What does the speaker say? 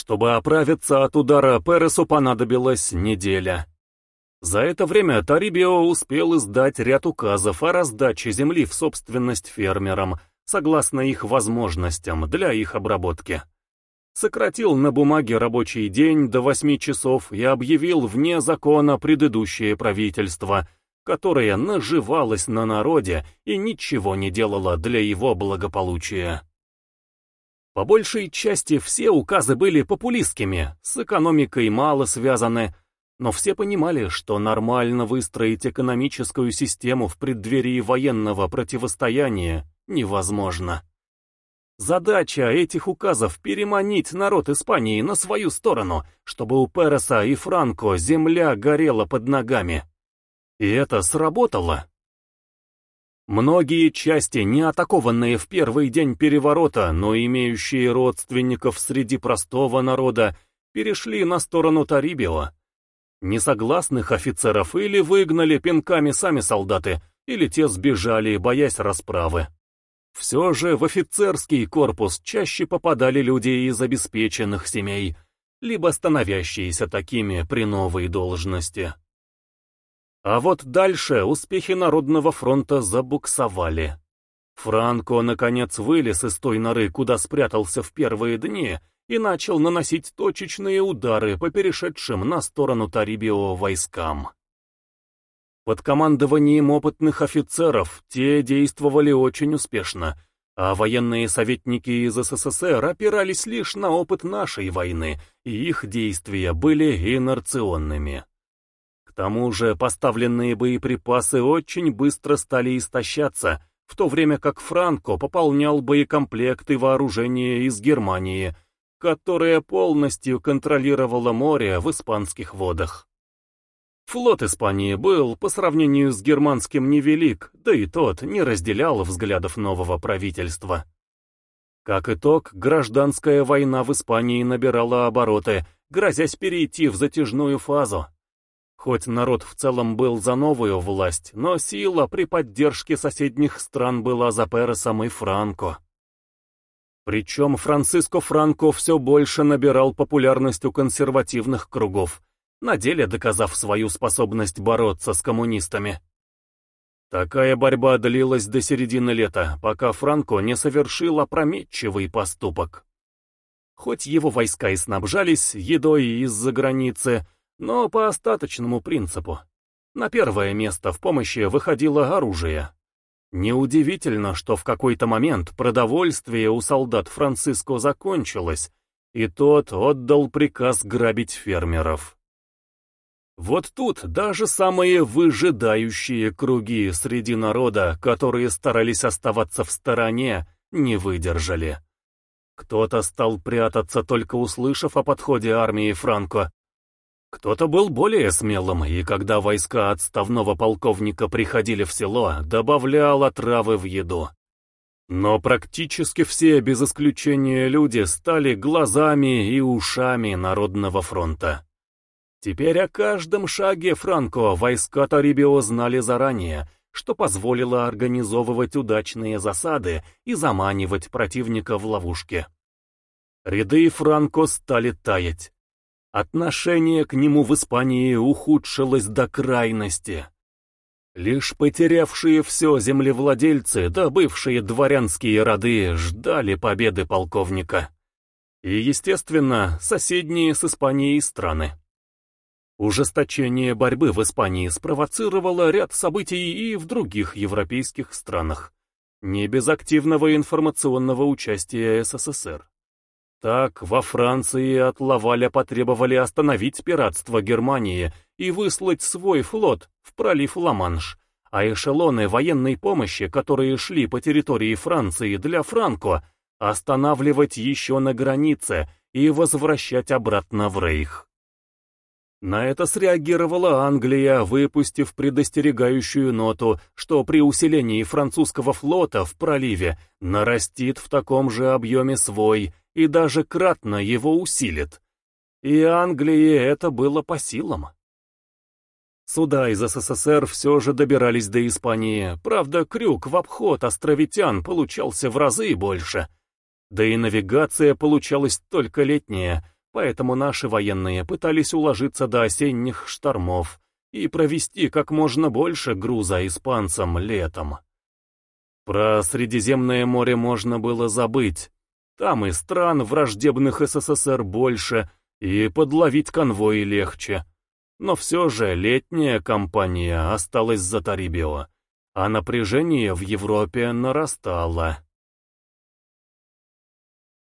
Чтобы оправиться от удара, Пересу понадобилась неделя. За это время Тарибио успел издать ряд указов о раздаче земли в собственность фермерам, согласно их возможностям для их обработки. Сократил на бумаге рабочий день до 8 часов и объявил вне закона предыдущее правительство, которое наживалось на народе и ничего не делало для его благополучия. По большей части все указы были популистскими, с экономикой мало связаны, но все понимали, что нормально выстроить экономическую систему в преддверии военного противостояния невозможно. Задача этих указов — переманить народ Испании на свою сторону, чтобы у Переса и Франко земля горела под ногами. И это сработало. Многие части, не атакованные в первый день переворота, но имеющие родственников среди простого народа, перешли на сторону Тарибио, Несогласных офицеров или выгнали пинками сами солдаты, или те сбежали, боясь расправы. Все же в офицерский корпус чаще попадали люди из обеспеченных семей, либо становящиеся такими при новой должности. А вот дальше успехи Народного фронта забуксовали. Франко, наконец, вылез из той норы, куда спрятался в первые дни, и начал наносить точечные удары по перешедшим на сторону Тарибио войскам. Под командованием опытных офицеров те действовали очень успешно, а военные советники из СССР опирались лишь на опыт нашей войны, и их действия были инерционными. Тому же поставленные боеприпасы очень быстро стали истощаться, в то время как Франко пополнял боекомплект и вооружение из Германии – которая полностью контролировала море в испанских водах. Флот Испании был, по сравнению с германским, невелик, да и тот не разделял взглядов нового правительства. Как итог, гражданская война в Испании набирала обороты, грозясь перейти в затяжную фазу. Хоть народ в целом был за новую власть, но сила при поддержке соседних стран была за Пересом и Франко. Причем Франциско Франко все больше набирал популярность у консервативных кругов, на деле доказав свою способность бороться с коммунистами. Такая борьба длилась до середины лета, пока Франко не совершил опрометчивый поступок. Хоть его войска и снабжались едой из-за границы, но по остаточному принципу. На первое место в помощи выходило оружие. Неудивительно, что в какой-то момент продовольствие у солдат Франциско закончилось, и тот отдал приказ грабить фермеров. Вот тут даже самые выжидающие круги среди народа, которые старались оставаться в стороне, не выдержали. Кто-то стал прятаться, только услышав о подходе армии Франко, кто-то был более смелым, и когда войска отставного полковника приходили в село, добавлял отравы в еду. Но практически все, без исключения люди, стали глазами и ушами Народного фронта. Теперь о каждом шаге Франко войска Тарибио знали заранее, что позволило организовывать удачные засады и заманивать противника в ловушки. Ряды Франко стали таять. Отношение к нему в Испании ухудшилось до крайности. Лишь потерявшие все землевладельцы, да бывшие дворянские роды, ждали победы полковника. И, естественно, соседние с Испанией страны. Ужесточение борьбы в Испании спровоцировало ряд событий и в других европейских странах, не без активного информационного участия СССР. Так, во Франции от Лаваля потребовали остановить пиратство Германии и выслать свой флот в пролив Ла-Манш, а эшелоны военной помощи, которые шли по территории Франции для Франко, останавливать еще на границе и возвращать обратно в Рейх. На это среагировала Англия, выпустив предостерегающую ноту, что при усилении французского флота в проливе нарастит в таком же объеме свой и даже кратно его усилит. И Англии это было по силам. Суда из СССР все же добирались до Испании, правда, крюк в обход островитян получался в разы больше. Да и навигация получалась только летняя, поэтому наши военные пытались уложиться до осенних штормов и провести как можно больше груза испанцам летом. Про Средиземное море можно было забыть. Там и стран, враждебных СССР, больше, и подловить конвои легче. Но все же летняя кампания осталась за Тарибио, а напряжение в Европе нарастало.